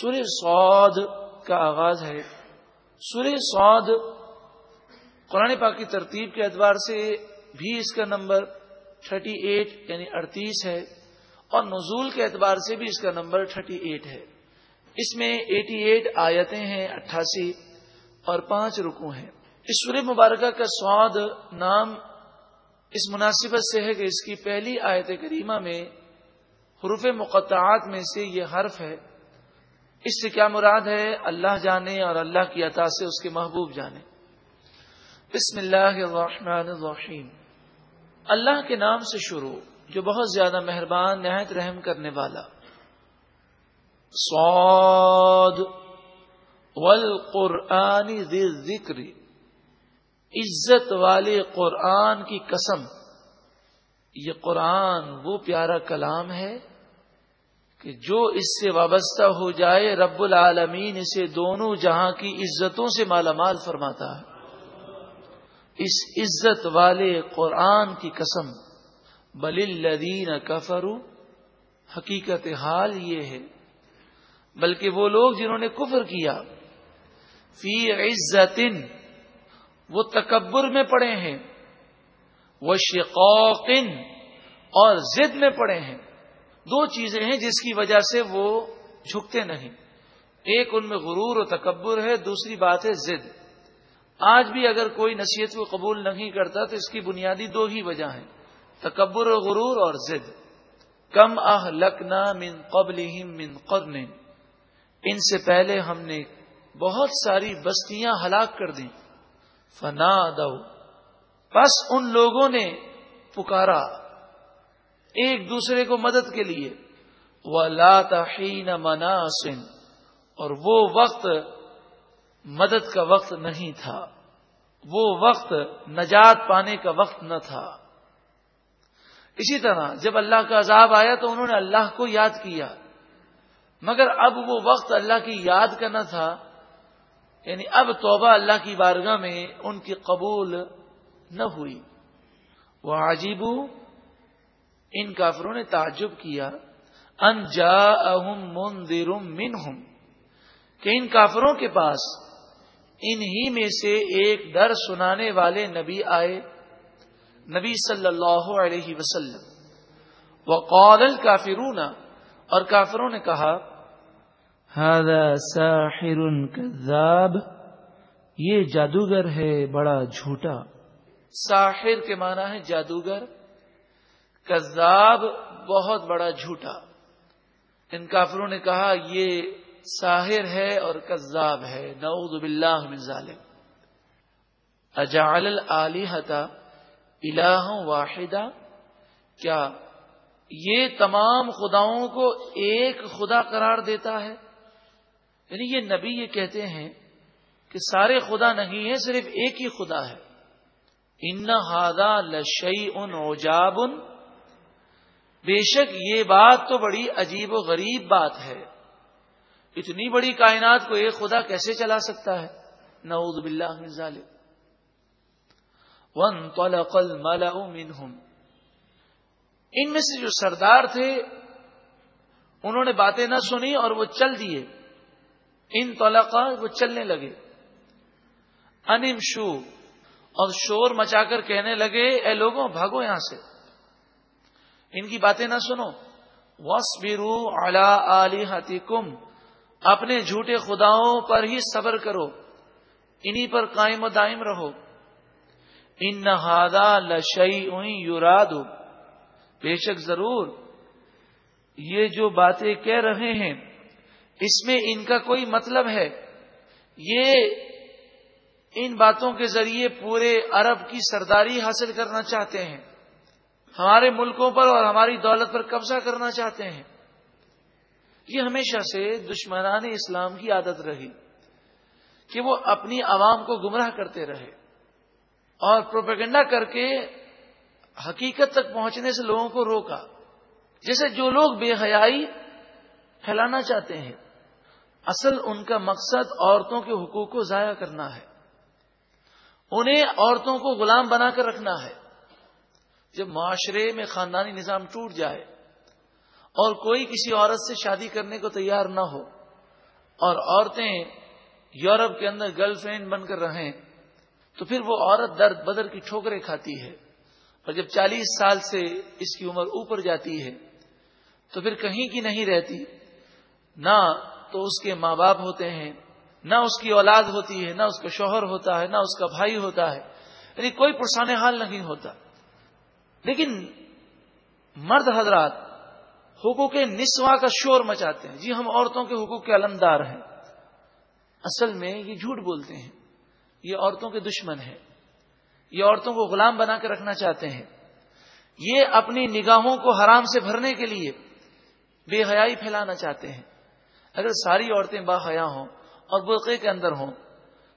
سورہ سعود کا آغاز ہے۔ سورہ سعود قرآن پاک کی ترتیب کے اعتبار سے بھی اس کا نمبر تھرٹی ایٹ یعنی اڑتیس ہے اور نزول کے اعتبار سے بھی اس کا نمبر تھرٹی ایٹ ہے۔ اس میں ایٹی ایٹ آیتیں ہیں، اٹھاسی اور پانچ رکو ہیں۔ اس سورہ مبارکہ کا سعود نام اس مناسبت سے ہے کہ اس کی پہلی آیت کریمہ میں حروف مقطعات میں سے یہ حرف ہے۔ اس سے کیا مراد ہے؟ اللہ جانے اور اللہ کی عطا سے اس کے محبوب جانے۔ بسم اللہ الرحمن الرحیم۔ اللہ کے نام سے شروع، جو بہت زیادہ مہربان، نہایت رحم کرنے والا۔ سعود والقرآن ذی ذکر عزت والے قرآن کی قسم۔ یہ قرآن، وہ پیارا کلام ہے کہ جو اس سے وابستہ ہو جائے رب العالمین، اسے دونوں جہاں کی عزتوں سے مالا مال فرماتا ہے۔ اس عزت والے قرآن کی قسم، بل الدین کفرو حقیقت حال یہ ہے۔ بلکہ وہ لوگ جنہوں نے کفر کیا، فی عزت وہ تکبر میں پڑے ہیں وہ شقوقن اور زد میں پڑے ہیں۔ دو چیزیں ہیں جس کی وجہ سے وہ جھکتے نہیں۔ ایک ان میں غرور و تکبر ہے، دوسری بات ہے زد آج بھی اگر کوئی نصیحت کو قبول نہیں کرتا تو اس کی بنیادی دو ہی وجہ ہیں، تکبر و غرور اور زد کم اہ لکنا من قبل من قرن۔ ان سے پہلے ہم نے بہت ساری بستیاں ہلاک کر دیں۔ فنا دو بس ان لوگوں نے پکارا۔ ایک دوسرے کو مدد کے لیے۔ وہ لاتحین مناسن اور وہ وقت مدد کا وقت نہیں تھا۔ وہ وقت نجات پانے کا وقت نہ تھا۔ اسی طرح جب اللہ کا عذاب آیا تو انہوں نے اللہ کو یاد کیا۔ مگر اب وہ وقت اللہ کی یاد کا نہ تھا۔ یعنی اب توبہ اللہ کی بارگاہ میں ان کی قبول نہ ہوئی۔ وہ عجیبو ان کافروں نے تعجب کیا ان جا مندر منہم کہ ان کافروں کے پاس انہی میں سے ایک ڈر سنانے والے نبی آئے نبی صلی اللہ علیہ وسلم۔ وہ قول کافرون اور کافروں نے کہا ساحر کذاب یہ جادوگر ہے بڑا جھوٹا۔ ساحر کے معنی ہے جادوگر۔ کذاب بہت بڑا جھوٹا۔ ان کافروں نے کہا، یہ ساحر ہے اور کذاب ہے۔ نعوذ باللہ من ظالم اجعل الہ واحدہ۔ کیا یہ تمام خداؤں کو ایک خدا قرار دیتا ہے؟ یعنی یہ نبی یہ کہتے ہیں کہ سارے خدا نہیں ہیں، صرف ایک ہی خدا ہے۔ ان ہادا لشئی ان اوجاب ان بے شک یہ بات تو بڑی عجیب و غریب بات ہے۔ اتنی بڑی کائنات کو ایک خدا کیسے چلا سکتا ہے؟ نعوذ باللہ من ظالم وانطلق الملأ منهم۔ ان میں سے جو سردار تھے، انہوں نے باتیں نہ سنی اور وہ چل دیے۔ ان طلقا وہ چلنے لگے۔ انم شو اور شور مچا کر کہنے لگے، اے لوگوں، بھاگو یہاں سے۔ ان کی باتیں نہ سنو۔ وس برو اعلی کم اپنے جھوٹے خداؤں پر ہی صبر کرو۔ انہی پر قائم و دائم رہو۔ ان نہادا لشئی یوراد بے شک ضرور۔ یہ جو باتیں کہہ رہے ہیں، اس میں ان کا کوئی مطلب ہے۔ یہ ان باتوں کے ذریعے پورے عرب کی سرداری حاصل کرنا چاہتے ہیں۔ ہمارے ملکوں پر اور ہماری دولت پر قبضہ کرنا چاہتے ہیں۔ یہ ہمیشہ سے دشمنان اسلام کی عادت رہی کہ وہ اپنی عوام کو گمراہ کرتے رہے اور پروپیگنڈا کر کے حقیقت تک پہنچنے سے لوگوں کو روکا۔ جیسے جو لوگ بے حیائی پھیلانا چاہتے ہیں، اصل ان کا مقصد عورتوں کے حقوق کو ضائع کرنا ہے۔ انہیں عورتوں کو غلام بنا کر رکھنا ہے۔ جب معاشرے میں خاندانی نظام ٹوٹ جائے اور کوئی کسی عورت سے شادی کرنے کو تیار نہ ہو اور عورتیں یورپ کے اندر گرل فرینڈ بن کر رہیں، تو پھر وہ عورت درد بدر کی ٹھوکریں کھاتی ہے۔ اور جب چالیس سال سے اس کی عمر اوپر جاتی ہے، تو پھر کہیں کی نہیں رہتی۔ نہ تو اس کے ماں باپ ہوتے ہیں، نہ اس کی اولاد ہوتی ہے، نہ اس کا شوہر ہوتا ہے، نہ اس کا بھائی ہوتا ہے۔ یعنی کوئی پرسان حال نہیں ہوتا۔ لیکن مرد حضرات حقوق نسواں کا شور مچاتے ہیں۔ جی ہم عورتوں کے حقوق کے علمدار ہیں۔ اصل میں یہ جھوٹ بولتے ہیں۔ یہ عورتوں کے دشمن ہیں۔ یہ عورتوں کو غلام بنا کے رکھنا چاہتے ہیں۔ یہ اپنی نگاہوں کو حرام سے بھرنے کے لیے بے حیائی پھیلانا چاہتے ہیں۔ اگر ساری عورتیں با حیا ہوں اور برقعے کے اندر ہوں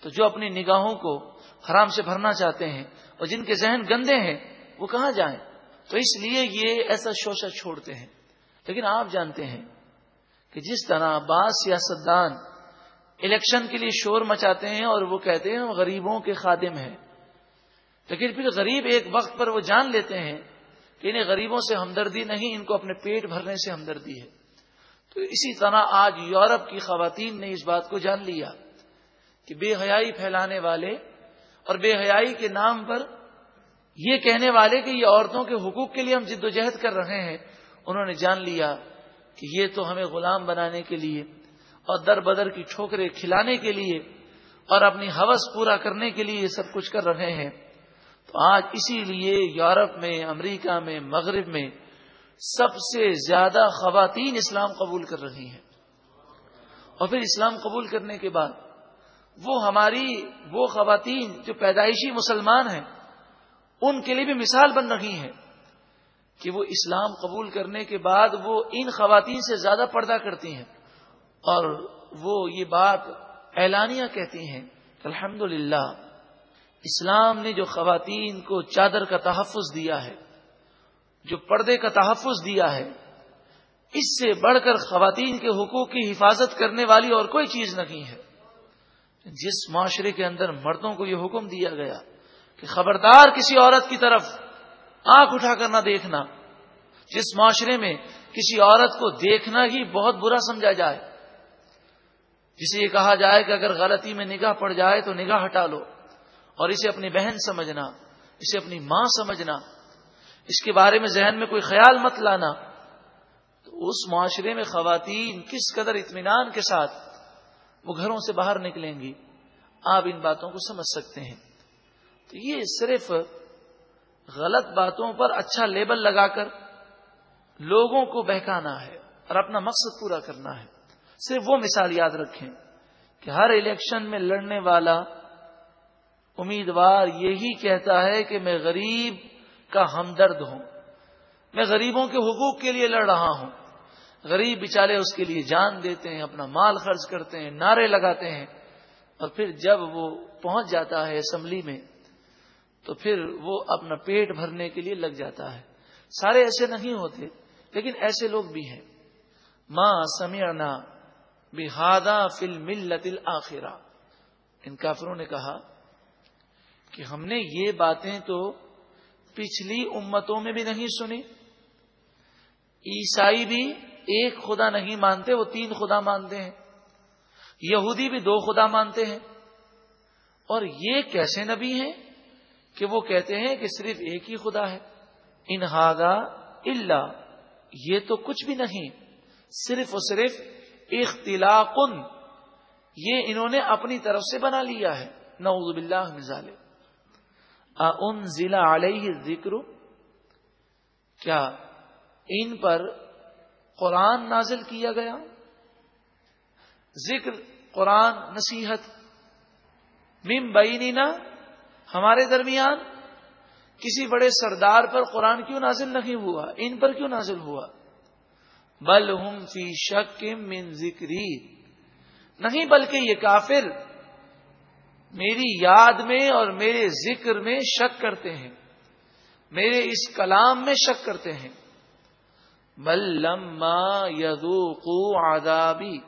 تو جو اپنی نگاہوں کو حرام سے بھرنا چاہتے ہیں اور جن کے ذہن گندے ہیں وہ کہاں جائیں؟ تو اس لیے یہ ایسا شوشہ چھوڑتے ہیں۔ لیکن آپ جانتے ہیں کہ جس طرح بعض سیاستدان الیکشن کے لیے شور مچاتے ہیں اور وہ کہتے ہیں غریبوں کے خادم ہیں۔ لیکن پھر غریب ایک وقت پر وہ جان لیتے ہیں کہ انہیں غریبوں سے ہمدردی نہیں، ان کو اپنے پیٹ بھرنے سے ہمدردی ہے۔ تو اسی طرح آج یورپ کی خواتین نے اس بات کو جان لیا کہ بے حیائی پھیلانے والے اور بے حیائی کے نام پر یہ کہنے والے کہ یہ عورتوں کے حقوق کے لیے ہم جد و جہد کر رہے ہیں، انہوں نے جان لیا کہ یہ تو ہمیں غلام بنانے کے لیے اور در بدر کی ٹھوکرے کھلانے کے لیے اور اپنی حوث پورا کرنے کے لیے یہ سب کچھ کر رہے ہیں۔ تو آج اسی لیے یورپ میں، امریکہ میں، مغرب میں سب سے زیادہ خواتین اسلام قبول کر رہی ہیں۔ اور پھر اسلام قبول کرنے کے بعد وہ ہماری وہ خواتین جو پیدائشی مسلمان ہیں ان کے لیے بھی مثال بن رہی ہیں کہ وہ اسلام قبول کرنے کے بعد وہ ان خواتین سے زیادہ پردہ کرتی ہیں اور وہ یہ بات اعلانیہ کہتی ہیں کہ الحمد اسلام نے جو خواتین کو چادر کا تحفظ دیا ہے، جو پردے کا تحفظ دیا ہے، اس سے بڑھ کر خواتین کے حقوق کی حفاظت کرنے والی اور کوئی چیز نہیں ہے۔ جس معاشرے کے اندر مردوں کو یہ حکم دیا گیا کہ خبردار کسی عورت کی طرف آنکھ اٹھا کر نہ دیکھنا، جس معاشرے میں کسی عورت کو دیکھنا ہی بہت برا سمجھا جائے۔ جسے یہ کہا جائے کہ اگر غلطی میں نگاہ پڑ جائے تو نگاہ ہٹا لو اور اسے اپنی بہن سمجھنا، اسے اپنی ماں سمجھنا۔ اس کے بارے میں ذہن میں کوئی خیال مت لانا۔ تو اس معاشرے میں خواتین کس قدر اطمینان کے ساتھ وہ گھروں سے باہر نکلیں گی، آپ ان باتوں کو سمجھ سکتے ہیں۔ تو یہ صرف غلط باتوں پر اچھا لیبل لگا کر لوگوں کو بہکانا ہے اور اپنا مقصد پورا کرنا ہے۔ صرف وہ مثال یاد رکھیں کہ ہر الیکشن میں لڑنے والا امیدوار یہی کہتا ہے کہ میں غریب کا ہمدرد ہوں، میں غریبوں کے حقوق کے لیے لڑ رہا ہوں۔ غریب بچارے اس کے لیے جان دیتے ہیں، اپنا مال خرچ کرتے ہیں، نعرے لگاتے ہیں اور پھر جب وہ پہنچ جاتا ہے اسمبلی میں تو پھر وہ اپنا پیٹ بھرنے کے لیے لگ جاتا ہے۔ سارے ایسے نہیں ہوتے، لیکن ایسے لوگ بھی ہیں۔ ماں سمعنا بہادا فل ملت آخرا ان کافروں نے کہا کہ ہم نے یہ باتیں تو پچھلی امتوں میں بھی نہیں سنی۔ عیسائی بھی ایک خدا نہیں مانتے، وہ تین خدا مانتے ہیں۔ یہودی بھی دو خدا مانتے ہیں۔ اور یہ کیسے نبی ہیں؟ کہ وہ کہتے ہیں کہ صرف ایک ہی خدا ہے۔ انہادا اللہ یہ تو کچھ بھی نہیں، صرف اور صرف اختلاق یہ انہوں نے اپنی طرف سے بنا لیا ہے۔ نعوذ باللہ مزال ان ضلع علیہ ذکر کیا ان پر قرآن نازل کیا گیا؟ ذکر، قرآن، نصیحت۔ مم بینینا ہمارے درمیان کسی بڑے سردار پر قرآن کیوں نازل نہیں ہوا؟ ان پر کیوں نازل ہوا؟ بل ہم فی شک من ذکری۔ نہیں بلکہ یہ کافر میری یاد میں اور میرے ذکر میں شک کرتے ہیں، میرے اس کلام میں شک کرتے ہیں۔ بل لما یدوقو آدابی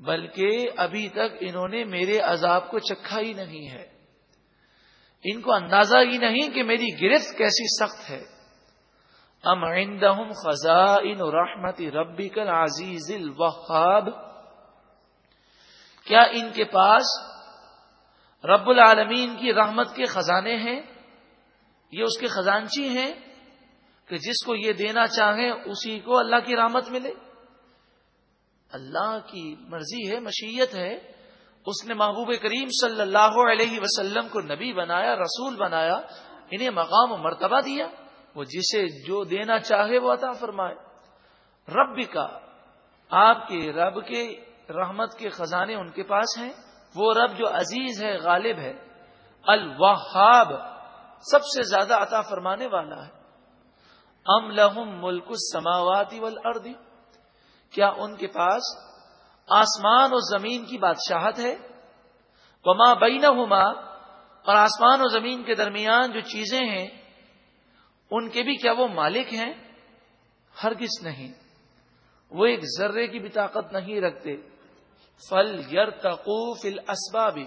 بلکہ ابھی تک انہوں نے میرے عذاب کو چکھا ہی نہیں ہے۔ ان کو اندازہ ہی نہیں کہ میری گرفت کیسی سخت ہے۔ ام عندهم خزائن رحمت ربک العزیز الوهاب کیا ان کے پاس رب العالمین کی رحمت کے خزانے ہیں؟ یہ اس کے خزانچی ہیں کہ جس کو یہ دینا چاہیں اسی کو اللہ کی رحمت ملے۔ اللہ کی مرضی ہے، مشیت ہے۔ اس نے محبوب کریم صلی اللہ علیہ وسلم کو نبی بنایا، رسول بنایا، انہیں مقام و مرتبہ دیا۔ وہ جسے جو دینا چاہے وہ عطا فرمائے۔ رب کا آپ کے رب کے رحمت کے خزانے ان کے پاس ہیں۔ وہ رب جو عزیز ہے، غالب ہے۔ الوہاب، سب سے زیادہ عطا فرمانے والا ہے۔ ام لہم ملک سماواتی والارض، کیا ان کے پاس آسمان اور زمین کی بادشاہت ہے۔ وما بینہما، اور آسمان و زمین کے درمیان جو چیزیں ہیں، ان کے بھی کیا وہ مالک ہیں؟ ہرگز نہیں۔ وہ ایک ذرے کی بھی طاقت نہیں رکھتے۔ فل یر تقوف اسبابی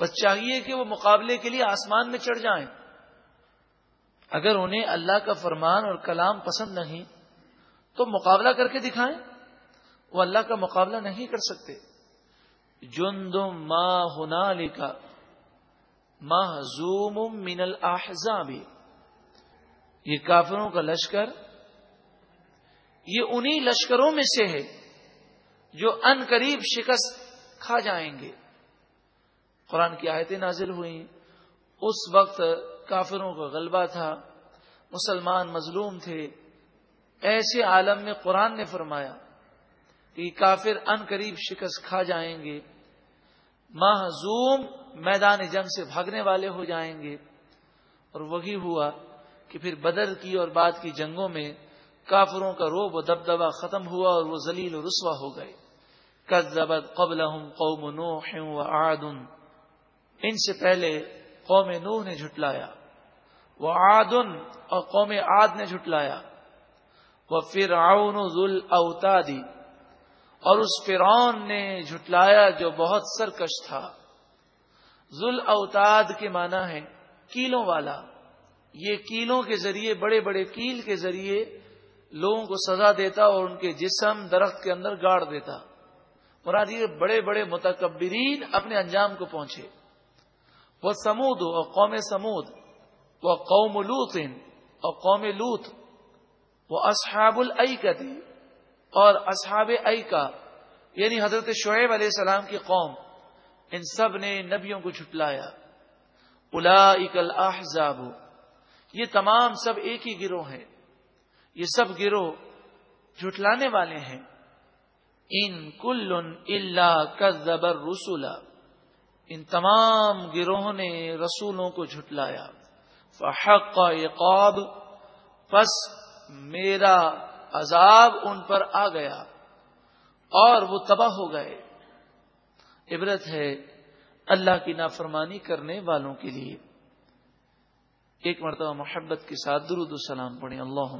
بس چاہیے کہ وہ مقابلے کے لیے آسمان میں چڑھ جائیں۔ اگر انہیں اللہ کا فرمان اور کلام پسند نہیں، تو مقابلہ کر کے دکھائیں۔ وہ اللہ کا مقابلہ نہیں کر سکتے۔ جن دم ماں ہونا لکھا ماہ زوم من الحضابی یہ کافروں کا لشکر، یہ انہی لشکروں میں سے ہے جو ان قریب شکست کھا جائیں گے۔ قرآن کی آیتیں نازل ہوئی اس وقت کافروں کا غلبہ تھا۔ مسلمان مظلوم تھے۔ ایسے عالم میں قرآن نے فرمایا۔ کہ کافر ان قریب شکست کھا جائیں گے محضوم میدان جنگ سے بھاگنے والے ہو جائیں گے۔ اور وہی ہوا کہ پھر بدر کی اور بعد کی جنگوں میں کافروں کا روب و دبدبا ختم ہوا اور وہ ذلیل و رسوا ہو گئے۔ کزبت قبل قوم نوح و آدن ان سے پہلے قوم نوح نے جھٹلایا وہ آدن اور قوم آد نے جھٹلایا۔ وہ فرعون ذل اوتادی اور اس فرعون نے جھٹلایا جو بہت سرکش تھا۔ ذل اوتاد کے معنی ہے کیلوں والا۔ یہ کیلوں کے ذریعے، بڑے بڑے کیل کے ذریعے لوگوں کو سزا دیتا اور ان کے جسم درخت کے اندر گاڑ دیتا۔ مراد یہ بڑے بڑے متکبرین اپنے انجام کو پہنچے۔ وہ سمود اور قوم سمود۔ وہ قوم لوت اور قوم لوت وہ اصحاب العقی اور اصحاب کا یعنی حضرت شعیب علیہ السلام کی قوم، ان سب نے نبیوں کو جھٹلایا۔ الا اکل احزاب یہ تمام سب ایک ہی گروہ ہیں۔ یہ سب گروہ جھٹلانے والے ہیں۔ ان کل اللہ کا زبر رسولا ان تمام گروہوں نے رسولوں کو جھٹلایا۔ فحق کا پس میرا عذاب ان پر آ گیا اور وہ تباہ ہو گئے۔ عبرت ہے اللہ کی نافرمانی کرنے والوں کے لیے۔ ایک مرتبہ محبت کے ساتھ درود السلام پڑھیں۔ اللہ